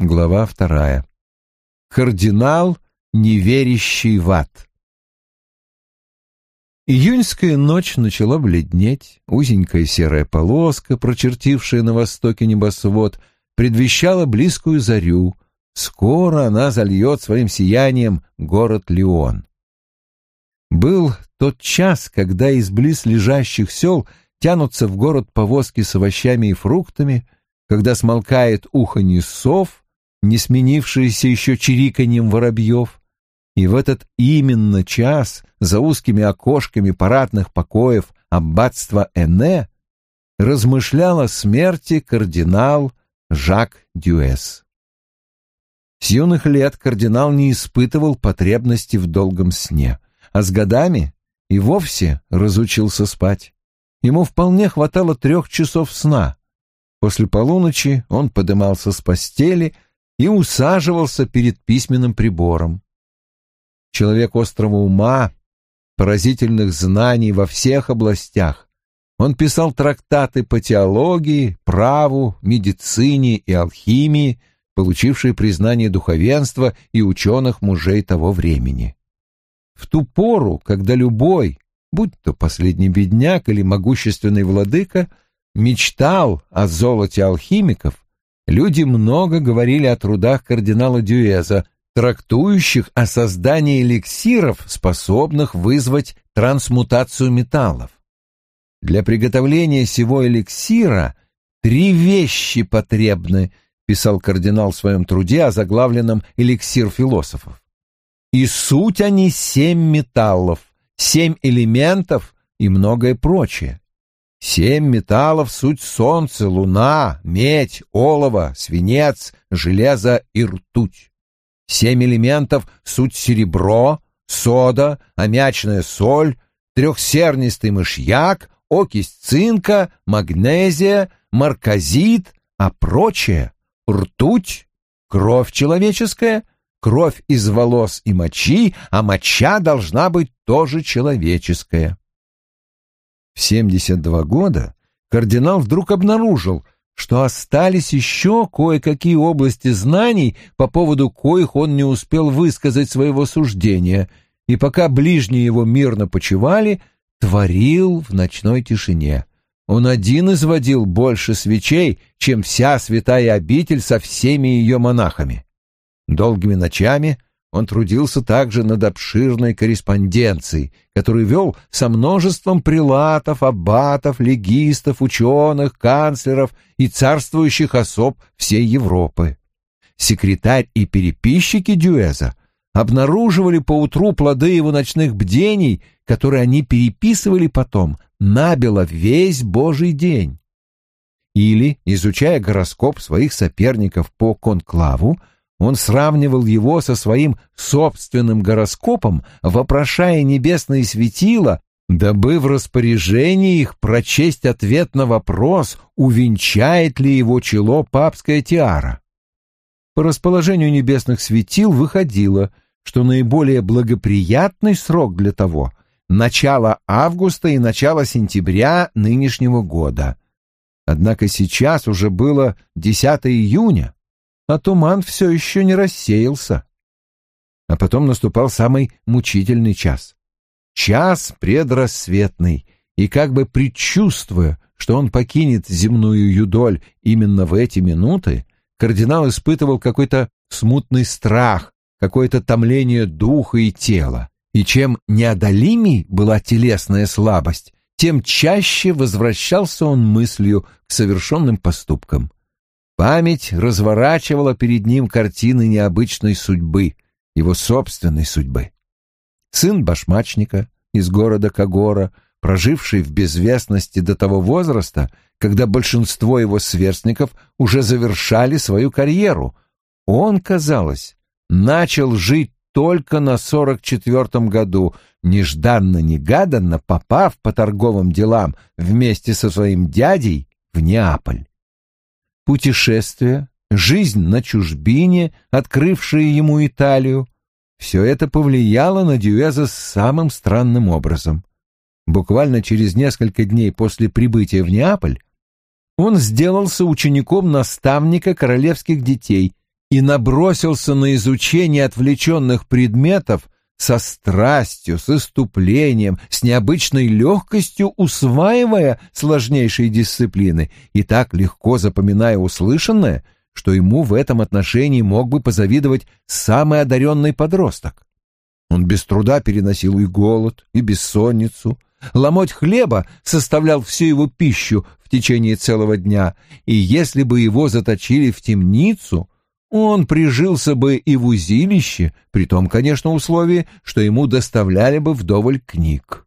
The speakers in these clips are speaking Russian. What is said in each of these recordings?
глава вторая. Кардинал, неверящий в ад. Июньская ночь начала бледнеть, узенькая серая полоска, прочертившая на востоке небосвод, предвещала близкую зарю. Скоро она зальет своим сиянием город Леон. Был тот час, когда из близ лежащих сел тянутся в город повозки с овощами и фруктами, когда смолкает уханье сов, не сменившееся еще чириканьем воробьев, и в этот именно час за узкими окошками парадных покоев аббатства Эне размышлял о смерти кардинал Жак Дюэс. С юных лет кардинал не испытывал потребности в долгом сне, а с годами и вовсе разучился спать. Ему вполне хватало трех часов сна. После полуночи он подымался с постели и усаживался перед письменным прибором. Человек острого ума, поразительных знаний во всех областях. Он писал трактаты по теологии, праву, медицине и алхимии, получившие признание духовенства и ученых мужей того времени. В ту пору, когда любой, будь то последний бедняк или могущественный владыка, мечтал о золоте алхимиков, люди много говорили о трудах кардинала Дюэза, трактующих о создании эликсиров, способных вызвать трансмутацию металлов. Для приготовления сего эликсира три вещи потребны, писал кардинал в своем труде о заглавленном «Эликсир философов». И суть они семь металлов, семь элементов и многое прочее. Семь металлов — суть солнце, луна, медь, олово, свинец, железо и ртуть. Семь элементов — суть серебро, сода, аммиачная соль, трехсернистый мышьяк, окись цинка, магнезия, марказит, а прочее — ртуть, кровь человеческая, кровь из волос и мочи, а моча должна быть тоже человеческая. В 72 года кардинал вдруг обнаружил, что остались еще кое-какие области знаний, по поводу коих он не успел высказать своего суждения, и пока ближние его мирно почивали, творил в ночной тишине. Он один изводил больше свечей, чем вся святая обитель со всеми ее монахами. Долгими ночами он трудился также над обширной корреспонденцией, которую вел со множеством прилатов, аббатов, легистов, ученых, канцлеров и царствующих особ всей Европы. Секретарь и переписчики Дюэза обнаруживали поутру плоды его ночных бдений, которые они переписывали потом набело весь божий день. Или, изучая гороскоп своих соперников по конклаву, он сравнивал его со своим собственным гороскопом, вопрошая небесные светила, дабы в распоряжении их прочесть ответ на вопрос, увенчает ли его чело папская тиара. По расположению небесных светил выходило, что наиболее благоприятный срок для того — начало августа и начало сентября нынешнего года. Однако сейчас уже было 10 июня, а туман все еще не рассеялся. А потом наступал самый мучительный час. Час предрассветный, и как бы предчувствуя, что он покинет земную юдоль именно в эти минуты, кардинал испытывал какой-то смутный страх, какое-то томление духа и тела. И чем неодолимей была телесная слабость, тем чаще возвращался он мыслью к совершенным поступкам. Память разворачивала перед ним картины необычной судьбы, его собственной судьбы. Сын башмачника из города Кагора, проживший в безвестности до того возраста, когда большинство его сверстников уже завершали свою карьеру, он, казалось, начал жить только на сорок четвертом году, нежданно-негаданно попав по торговым делам вместе со своим дядей в Неаполь путешествия, жизнь на чужбине, открывшая ему Италию, все это повлияло на Дюэза самым странным образом. Буквально через несколько дней после прибытия в Неаполь он сделался учеником наставника королевских детей и набросился на изучение отвлеченных предметов со страстью, с иступлением, с необычной легкостью усваивая сложнейшие дисциплины и так легко запоминая услышанное, что ему в этом отношении мог бы позавидовать самый одаренный подросток. Он без труда переносил и голод, и бессонницу. Ломоть хлеба составлял всю его пищу в течение целого дня, и если бы его заточили в темницу, он прижился бы и в узилище, при том, конечно, условии, что ему доставляли бы вдоволь книг.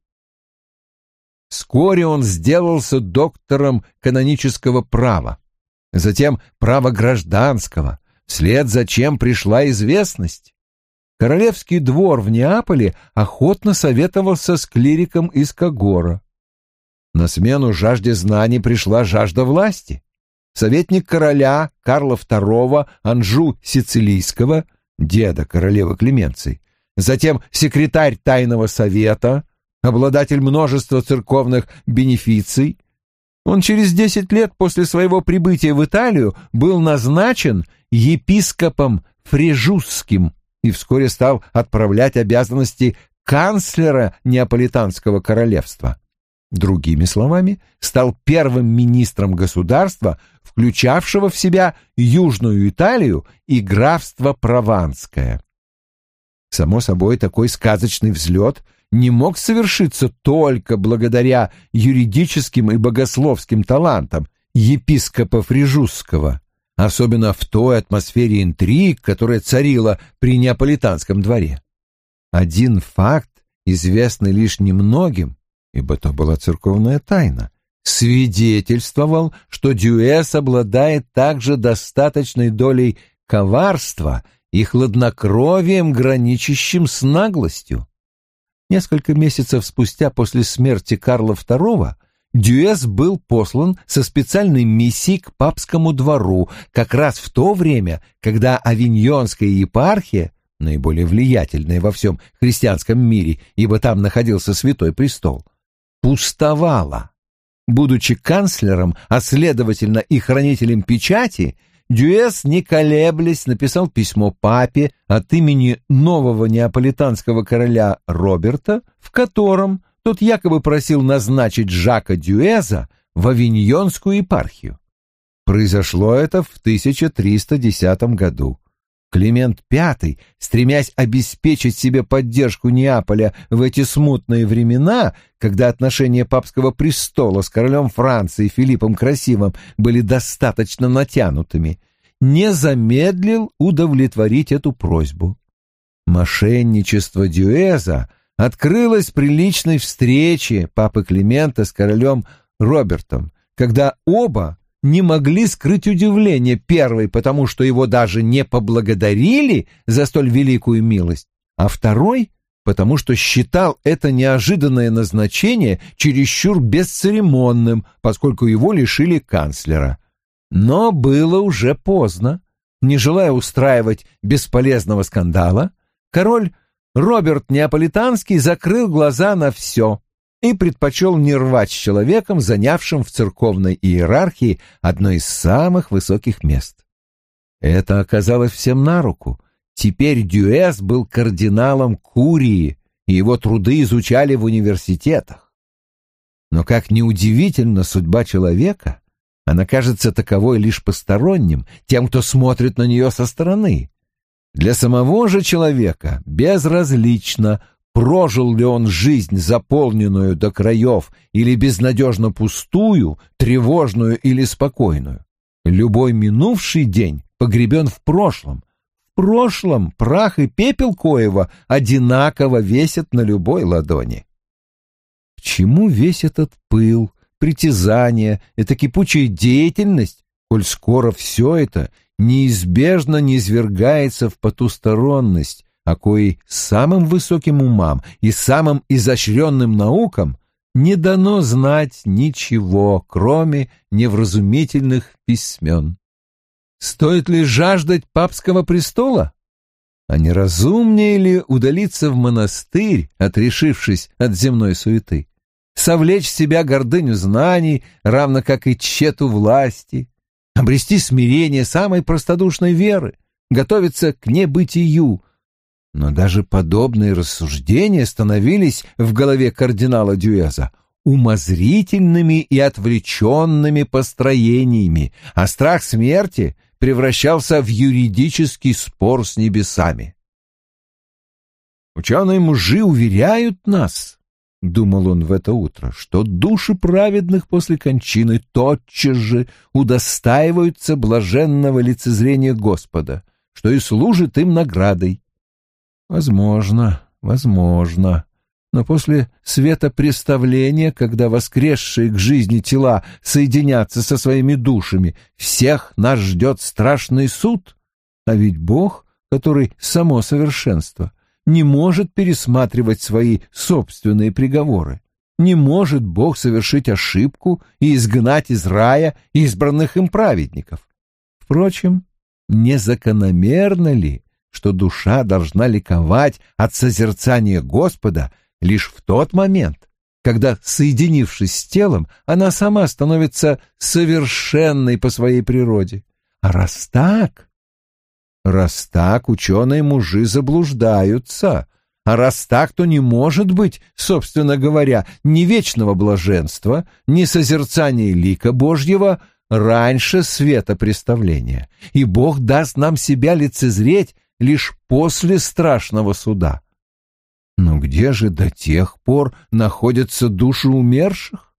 Вскоре он сделался доктором канонического права, затем права гражданского, вслед за чем пришла известность. Королевский двор в Неаполе охотно советовался с клириком из Кагора. На смену жажде знаний пришла жажда власти советник короля Карла II Анжу Сицилийского, деда королевы Клеменции, затем секретарь Тайного Совета, обладатель множества церковных бенефиций. Он через десять лет после своего прибытия в Италию был назначен епископом Фрежусским и вскоре стал отправлять обязанности канцлера Неаполитанского королевства. Другими словами, стал первым министром государства, включавшего в себя Южную Италию и графство Прованское. Само собой, такой сказочный взлет не мог совершиться только благодаря юридическим и богословским талантам епископа Фрижусского, особенно в той атмосфере интриг, которая царила при неаполитанском дворе. Один факт, известный лишь немногим, ибо то была церковная тайна, свидетельствовал, что Дюэс обладает также достаточной долей коварства и хладнокровием, граничащим с наглостью. Несколько месяцев спустя после смерти Карла II Дюэс был послан со специальной миссией к папскому двору как раз в то время, когда Авиньонская епархия, наиболее влиятельная во всем христианском мире, ибо там находился Святой Престол, пустовала. Будучи канцлером, а следовательно и хранителем печати, Дюэс, не колеблясь, написал письмо папе от имени нового неаполитанского короля Роберта, в котором тот якобы просил назначить Жака Дюэза в Авиньонскую епархию. Произошло это в 1310 году. Климент V, стремясь обеспечить себе поддержку Неаполя в эти смутные времена, когда отношения папского престола с королем Франции Филиппом Красивым были достаточно натянутыми, не замедлил удовлетворить эту просьбу. Мошенничество Дюэза открылось при личной встрече папы Климента с королем Робертом, когда оба не могли скрыть удивление первый, потому что его даже не поблагодарили за столь великую милость, а второй, потому что считал это неожиданное назначение чересчур бесцеремонным, поскольку его лишили канцлера. Но было уже поздно. Не желая устраивать бесполезного скандала, король Роберт Неаполитанский закрыл глаза на все и предпочел не рвать с человеком, занявшим в церковной иерархии одно из самых высоких мест. Это оказалось всем на руку. Теперь Дюэс был кардиналом Курии, и его труды изучали в университетах. Но как неудивительна судьба человека, она кажется таковой лишь посторонним, тем, кто смотрит на нее со стороны. Для самого же человека безразлично, прожил ли он жизнь, заполненную до краев, или безнадежно пустую, тревожную или спокойную. Любой минувший день погребен в прошлом. В прошлом прах и пепел Коева одинаково весят на любой ладони. К чему весь этот пыл, притязание, эта кипучая деятельность, коль скоро все это неизбежно низвергается в потусторонность, о коей самым высоким умам и самым изощренным наукам не дано знать ничего, кроме невразумительных письмен. Стоит ли жаждать папского престола? А не разумнее ли удалиться в монастырь, отрешившись от земной суеты? Совлечь в себя гордыню знаний, равно как и тщету власти? Обрести смирение самой простодушной веры? готовится к небытию. Но даже подобные рассуждения становились в голове кардинала Дюэза умозрительными и отвлеченными построениями, а страх смерти превращался в юридический спор с небесами. Ученые-мужи уверяют нас, — думал он в это утро, — что души праведных после кончины тотчас же удостаиваются блаженного лицезрения Господа, что и служит им наградой. Возможно, возможно. Но после светопреставления, когда воскресшие к жизни тела соединятся со своими душами, всех нас ждет страшный суд. А ведь Бог, который само совершенство, не может пересматривать свои собственные приговоры. Не может Бог совершить ошибку и изгнать из рая избранных им праведников. Впрочем, незакономерно ли, что душа должна ликовать от созерцания Господа — лишь в тот момент, когда, соединившись с телом, она сама становится совершенной по своей природе. А раз так... Раз так, ученые-мужи заблуждаются. А раз так, то не может быть, собственно говоря, ни вечного блаженства, ни созерцания лика Божьего раньше света представления. И Бог даст нам себя лицезреть лишь после страшного суда. Но где же до тех пор находятся души умерших?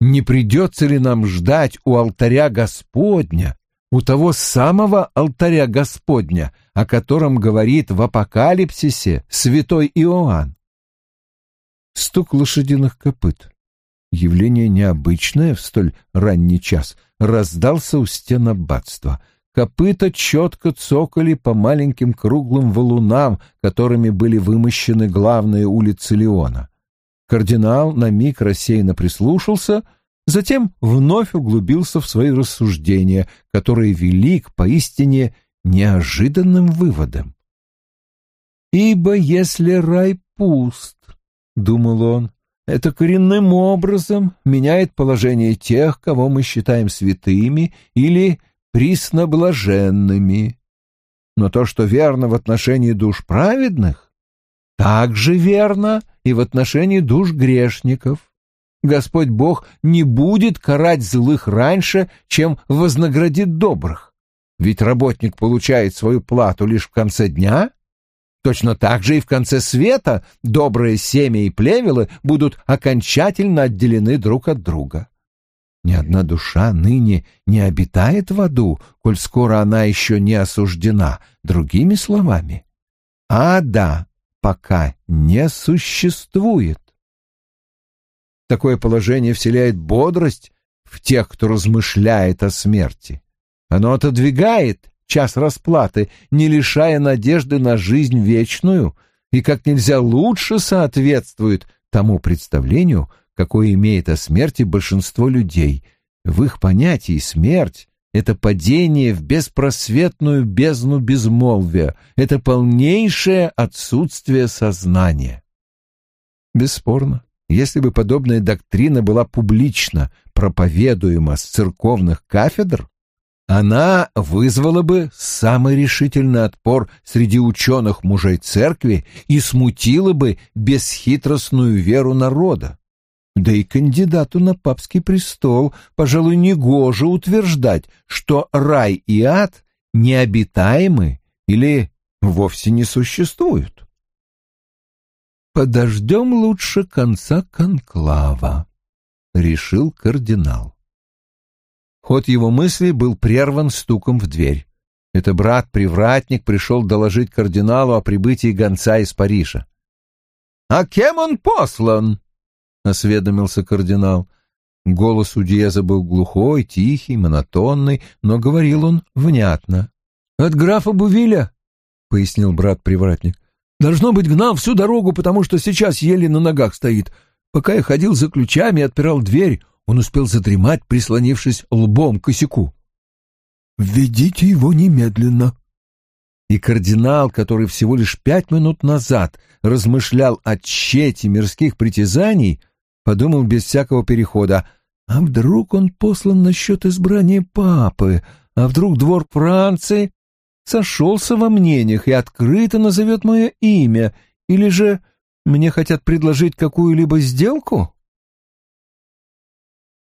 Не придется ли нам ждать у алтаря Господня, у того самого алтаря Господня, о котором говорит в Апокалипсисе святой Иоанн? Стук лошадиных копыт. Явление необычное в столь ранний час раздался у стен аббатства — Копыта четко цокали по маленьким круглым валунам, которыми были вымощены главные улицы Леона. Кардинал на миг рассеянно прислушался, затем вновь углубился в свои рассуждения, которые вели к поистине неожиданным выводам. «Ибо если рай пуст, — думал он, — это коренным образом меняет положение тех, кого мы считаем святыми или присноблаженными. Но то, что верно в отношении душ праведных, так же верно и в отношении душ грешников. Господь Бог не будет карать злых раньше, чем вознаградит добрых. Ведь работник получает свою плату лишь в конце дня. Точно так же и в конце света добрые семя и плевелы будут окончательно отделены друг от друга. Ни одна душа ныне не обитает в аду, коль скоро она еще не осуждена. Другими словами, ада пока не существует. Такое положение вселяет бодрость в тех, кто размышляет о смерти. Оно отодвигает час расплаты, не лишая надежды на жизнь вечную, и как нельзя лучше соответствует тому представлению, какое имеет о смерти большинство людей. В их понятии смерть — это падение в беспросветную бездну безмолвия, это полнейшее отсутствие сознания. Бесспорно, если бы подобная доктрина была публично проповедуема с церковных кафедр, она вызвала бы самый решительный отпор среди ученых мужей церкви и смутила бы бесхитростную веру народа. Да и кандидату на папский престол, пожалуй, негоже утверждать, что рай и ад необитаемы или вовсе не существуют. «Подождем лучше конца конклава», — решил кардинал. Ход его мысли был прерван стуком в дверь. Это брат-привратник пришел доложить кардиналу о прибытии гонца из Парижа. «А кем он послан?» — осведомился кардинал. Голос у Диеза был глухой, тихий, монотонный, но говорил он внятно. «От графа Бувиля», — пояснил брат-привратник. «Должно быть, гнал всю дорогу, потому что сейчас еле на ногах стоит. Пока я ходил за ключами и отпирал дверь, он успел задремать, прислонившись лбом к косяку. «Введите его немедленно», и кардинал, который всего лишь пять минут назад размышлял о тщете мирских притязаний, подумал без всякого перехода, а вдруг он послан насчет избрания папы, а вдруг двор Франции сошелся во мнениях и открыто назовет мое имя, или же мне хотят предложить какую-либо сделку?»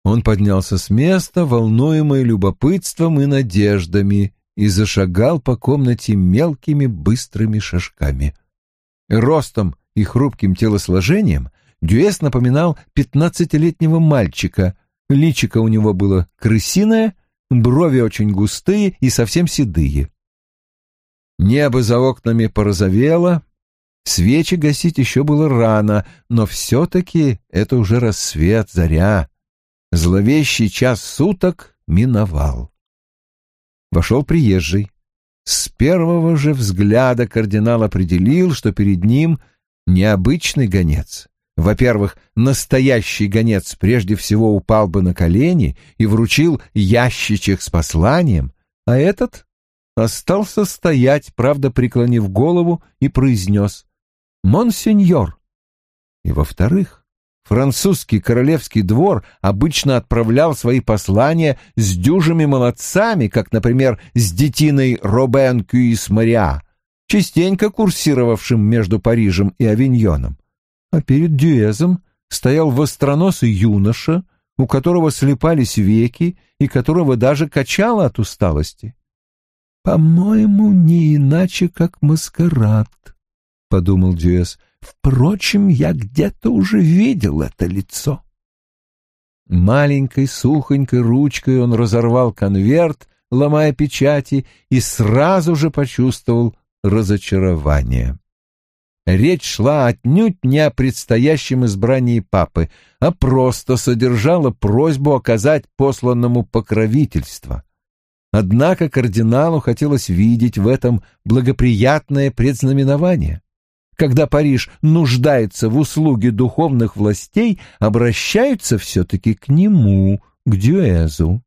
Он поднялся с места, волнуемый любопытством и надеждами, и зашагал по комнате мелкими быстрыми шажками. Ростом и хрупким телосложением Дюэс напоминал пятнадцатилетнего мальчика. Личико у него было крысиное, брови очень густые и совсем седые. Небо за окнами порозовело, свечи гасить еще было рано, но все-таки это уже рассвет, заря. Зловещий час суток миновал. Вошел приезжий. С первого же взгляда кардинал определил, что перед ним необычный гонец. Во-первых, настоящий гонец прежде всего упал бы на колени и вручил ящичек с посланием, а этот остался стоять, правда, преклонив голову, и произнес «Монсеньор». И во-вторых, Французский королевский двор обычно отправлял свои послания с дюжими молодцами, как, например, с детиной Робен Кюис Мариа, частенько курсировавшим между Парижем и Авиньоном. А перед Дюэзом стоял востроносый юноша, у которого слепались веки и которого даже качало от усталости. «По-моему, не иначе, как маскарад», — подумал Дюэз. Впрочем, я где-то уже видел это лицо. Маленькой сухонькой ручкой он разорвал конверт, ломая печати, и сразу же почувствовал разочарование. Речь шла отнюдь не о предстоящем избрании папы, а просто содержала просьбу оказать посланному покровительство. Однако кардиналу хотелось видеть в этом благоприятное предзнаменование. Когда Париж нуждается в услуге духовных властей, обращаются все-таки к нему, к Дюэзу.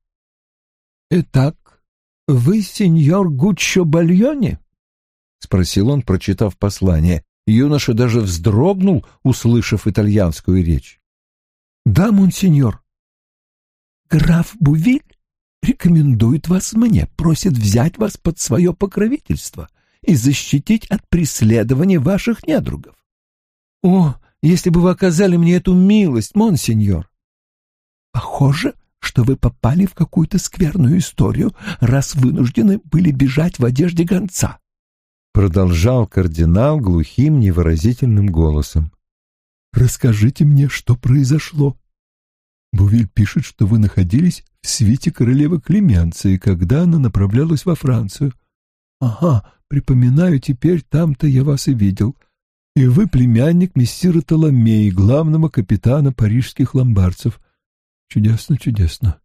«Итак, вы сеньор Гуччо Бальоне?» — спросил он, прочитав послание. Юноша даже вздрогнул, услышав итальянскую речь. «Да, монсеньор». «Граф Бувиль рекомендует вас мне, просит взять вас под свое покровительство и защитить от преследования ваших недругов. О, если бы вы оказали мне эту милость, монсеньор! Похоже, что вы попали в какую-то скверную историю, раз вынуждены были бежать в одежде гонца. Продолжал кардинал глухим невыразительным голосом. Расскажите мне, что произошло. Бувиль пишет, что вы находились в свите королевы Клеменции, когда она направлялась во Францию. Ага, Припоминаю, теперь там-то я вас и видел. И вы племянник мессира Толомеи, главного капитана парижских ломбардцев. Чудесно, чудесно.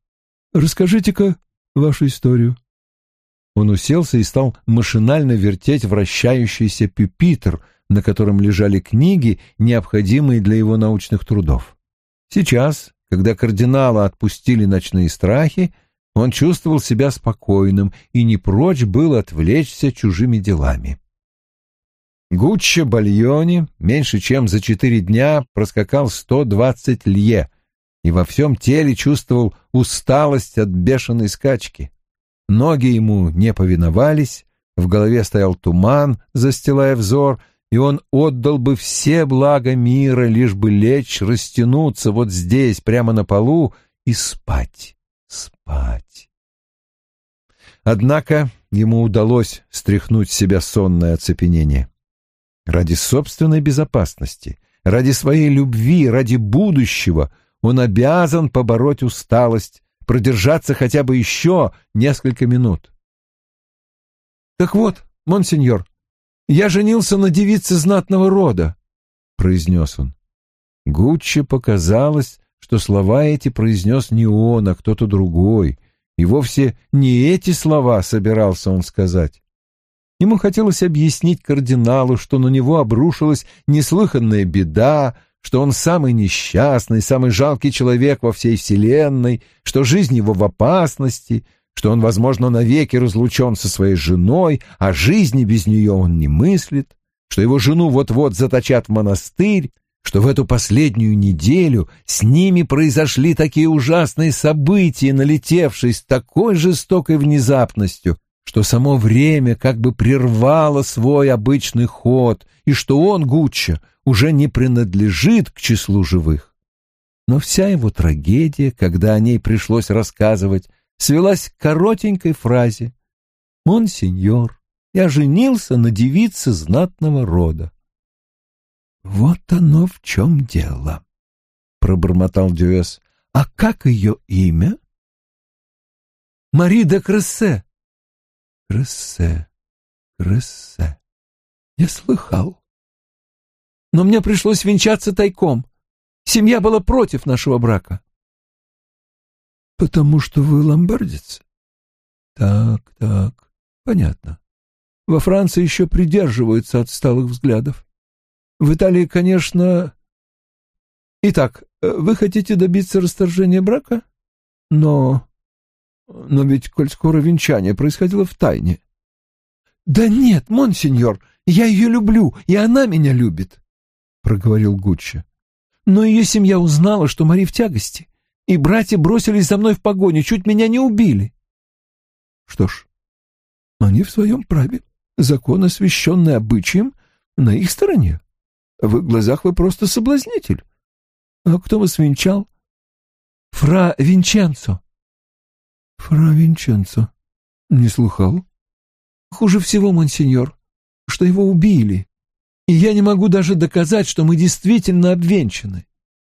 Расскажите-ка вашу историю. Он уселся и стал машинально вертеть вращающийся пюпитр, на котором лежали книги, необходимые для его научных трудов. Сейчас, когда кардинала отпустили ночные страхи, он чувствовал себя спокойным и не прочь был отвлечься чужими делами. Гуччо Бальони меньше чем за четыре дня проскакал сто двадцать лье и во всем теле чувствовал усталость от бешеной скачки. Ноги ему не повиновались, в голове стоял туман, застилая взор, и он отдал бы все блага мира, лишь бы лечь, растянуться вот здесь, прямо на полу, и спать спать. Однако ему удалось стряхнуть с себя сонное оцепенение. Ради собственной безопасности, ради своей любви, ради будущего он обязан побороть усталость, продержаться хотя бы еще несколько минут. «Так вот, монсеньор, я женился на девице знатного рода», — произнес он. Гуччи показалось, что слова эти произнес не он, а кто-то другой, и вовсе не эти слова собирался он сказать. Ему хотелось объяснить кардиналу, что на него обрушилась неслыханная беда, что он самый несчастный, самый жалкий человек во всей вселенной, что жизнь его в опасности, что он, возможно, навеки разлучен со своей женой, а жизни без нее он не мыслит, что его жену вот-вот заточат в монастырь, что в эту последнюю неделю с ними произошли такие ужасные события, налетевшие с такой жестокой внезапностью, что само время как бы прервало свой обычный ход, и что он, Гуччо, уже не принадлежит к числу живых. Но вся его трагедия, когда о ней пришлось рассказывать, свелась к коротенькой фразе «Монсеньор, я женился на девице знатного рода». «Вот оно в чем дело», — пробормотал Дюэс. «А как ее имя?» «Мари де Крессе». «Крессе, Крессе. Я слыхал». «Но мне пришлось венчаться тайком. Семья была против нашего брака». «Потому что вы ломбардец?» «Так, так, понятно. Во Франции еще придерживаются отсталых взглядов. В Италии, конечно... Итак, вы хотите добиться расторжения брака? Но... Но ведь, коль скоро венчание происходило в тайне. Да нет, монсеньор, я ее люблю, и она меня любит, — проговорил Гуччи. Но ее семья узнала, что Мари в тягости, и братья бросились за мной в погоню, чуть меня не убили. Что ж, они в своем праве. Закон, освященный обычаем, на их стороне. В их глазах вы просто соблазнитель. А кто вас венчал? Фра Винченцо. Фра Винченцо. Не слыхал? Хуже всего, монсеньор, что его убили. И я не могу даже доказать, что мы действительно обвенчаны.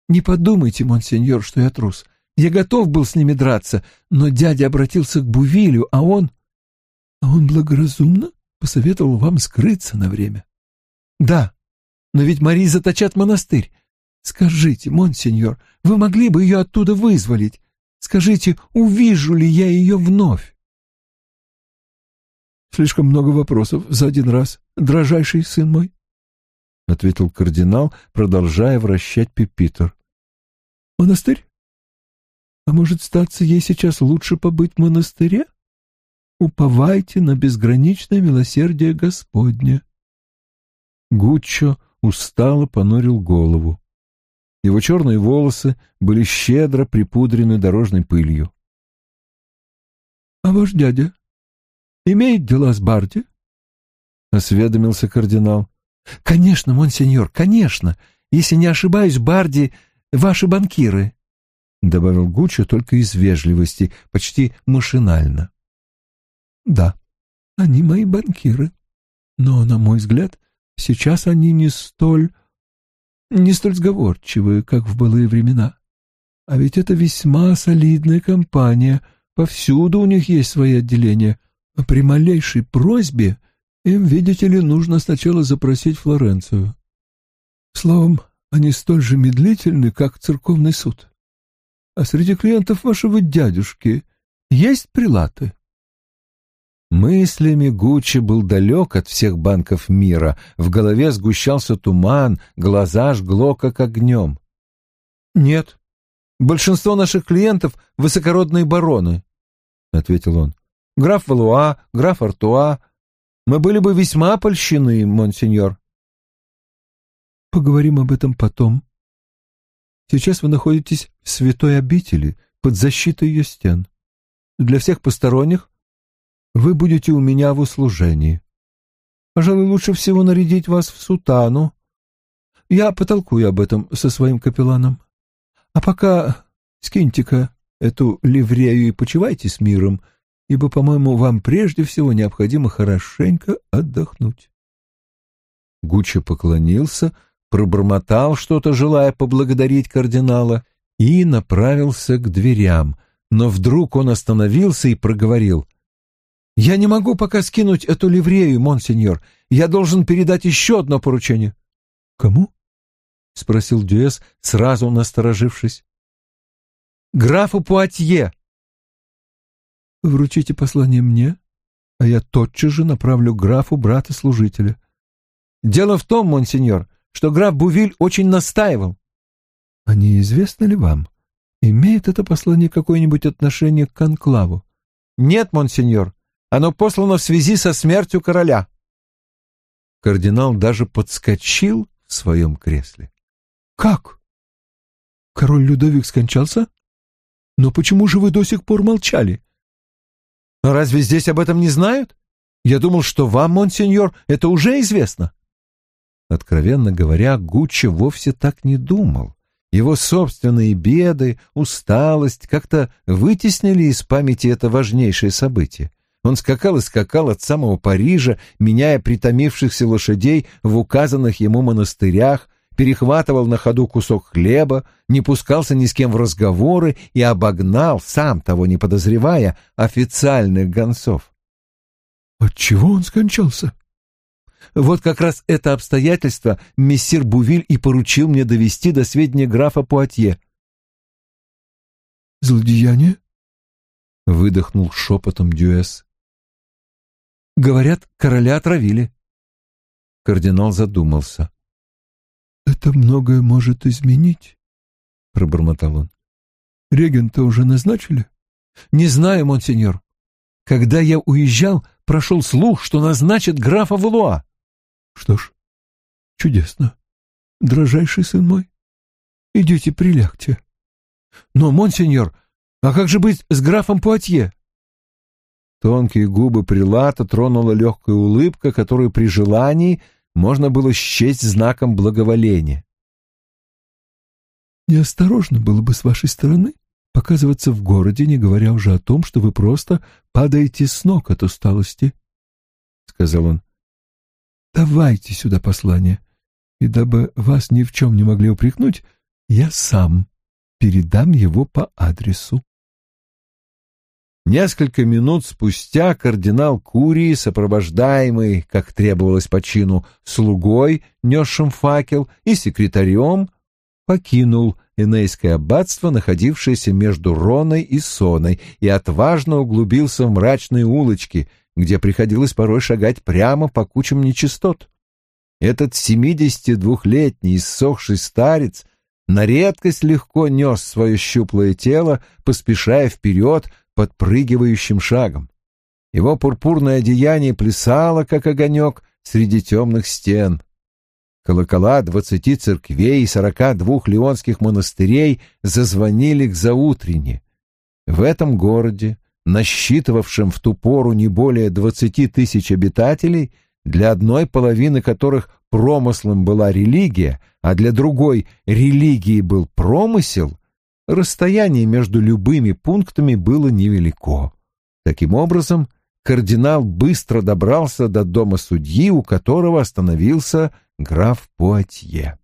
Не подумайте, монсеньор, что я трус. Я готов был с ними драться, но дядя обратился к Бувилю, а он... А он благоразумно посоветовал вам скрыться на время. Да, но ведь Мари заточат монастырь. Скажите, монсеньор, вы могли бы ее оттуда вызволить? Скажите, увижу ли я ее вновь? Слишком много вопросов за один раз, дрожайший сын мой, — ответил кардинал, продолжая вращать пепитер. Монастырь? А может, статься ей сейчас лучше побыть в монастыре? Уповайте на безграничное милосердие Господне. Гуччо устало понурил голову. Его черные волосы были щедро припудрены дорожной пылью. — А ваш дядя имеет дела с Барди? — осведомился кардинал. — Конечно, монсеньор, конечно. Если не ошибаюсь, Барди — ваши банкиры, — добавил Гуччо только из вежливости, почти машинально. — Да, они мои банкиры. Но, на мой взгляд, — Сейчас они не столь... не столь сговорчивы, как в былые времена. А ведь это весьма солидная компания, повсюду у них есть свои отделения. А при малейшей просьбе им, видите ли, нужно сначала запросить Флоренцию. Словом, они столь же медлительны, как церковный суд. А среди клиентов вашего дядюшки есть прилаты? Мыслями Гуччи был далек от всех банков мира, в голове сгущался туман, глаза жгло как огнем. «Нет, большинство наших клиентов — высокородные бароны», — ответил он. «Граф Валуа, граф Артуа. Мы были бы весьма польщены, монсеньор». «Поговорим об этом потом. Сейчас вы находитесь в святой обители, под защитой ее стен. Для всех посторонних вы будете у меня в услужении. Пожалуй, лучше всего нарядить вас в сутану. Я потолкую об этом со своим капелланом. А пока скиньте-ка эту ливрею и почивайте с миром, ибо, по-моему, вам прежде всего необходимо хорошенько отдохнуть. Гуччо поклонился, пробормотал что-то, желая поблагодарить кардинала, и направился к дверям, но вдруг он остановился и проговорил — «Я не могу пока скинуть эту ливрею, монсеньор. Я должен передать еще одно поручение». «Кому?» — спросил Дюэс, сразу насторожившись. «Графу Пуатье». «Вручите послание мне, а я тотчас же направлю графу брата-служителя». «Дело в том, монсеньор, что граф Бувиль очень настаивал». «А не известно ли вам, имеет это послание какое-нибудь отношение к конклаву?» «Нет, монсеньор, оно послано в связи со смертью короля». Кардинал даже подскочил в своем кресле. «Как? Король Людовик скончался? Но почему же вы до сих пор молчали?» Разве здесь об этом не знают? Я думал, что вам, монсеньор, это уже известно. Откровенно говоря, Гуччи вовсе так не думал. Его собственные беды, усталость как-то вытеснили из памяти это важнейшее событие. Он скакал и скакал от самого Парижа, меняя притомившихся лошадей в указанных ему монастырях, перехватывал на ходу кусок хлеба, не пускался ни с кем в разговоры и обогнал, сам того не подозревая, официальных гонцов. Отчего он скончался? Вот как раз это обстоятельство мессир Бувиль и поручил мне довести до сведения графа Пуатье. «Злодеяние?» — выдохнул шепотом Дюэс. «Говорят, короля отравили». Кардинал задумался. «Это многое может изменить», — пробормотал он. «Регента уже назначили?» «Не знаю, монсеньор. Когда я уезжал, прошел слух, что назначат графа Валуа. Что ж, чудесно. Дрожайший сын мой, идите прилягте. Но, монсеньор, а как же быть с графом Пуатье? Тонкие губы прилата тронула легкая улыбка, которую при желании можно было счесть знаком благоволения. Неосторожно было бы с вашей стороны показываться в городе, не говоря уже о том, что вы просто падаете с ног от усталости, — сказал он. Давайте сюда послание, и дабы вас ни в чем не могли упрекнуть, я сам передам его по адресу. Несколько минут спустя кардинал Курии, сопровождаемый, как требовалось по чину, слугой, несшим факел, и секретарем, покинул Энейское аббатство, находившееся между Роной и Соной, и отважно углубился в мрачные улочки, где приходилось порой шагать прямо по кучам нечистот. Этот семидесяти двухлетний иссохший старец на редкость легко нес свое щуплое тело, поспешая вперед подпрыгивающим шагом. Его пурпурное одеяние плясало, как огонек, среди темных стен. Колокола двадцати церквей и сорока двух леонских монастырей зазвонили к заутрене. В этом городе насчитывавшим в ту пору не более двадцати тысяч обитателей, для одной половины которых промыслом была религия, а для другой религией был промысел, расстояние между любыми пунктами было невелико. Таким образом, кардинал быстро добрался до дома судьи, у которого остановился граф Пуатье.